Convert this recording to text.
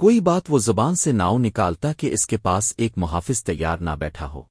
کوئی بات وہ زبان سے ناؤ نکالتا کہ اس کے پاس ایک محافظ تیار نہ بیٹھا ہو۔